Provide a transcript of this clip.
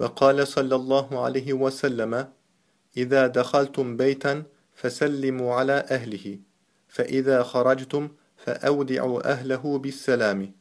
وقال صلى الله عليه وسلم إذا دخلتم بيتا فسلموا على أهله فإذا خرجتم فأودعوا أهله بالسلام.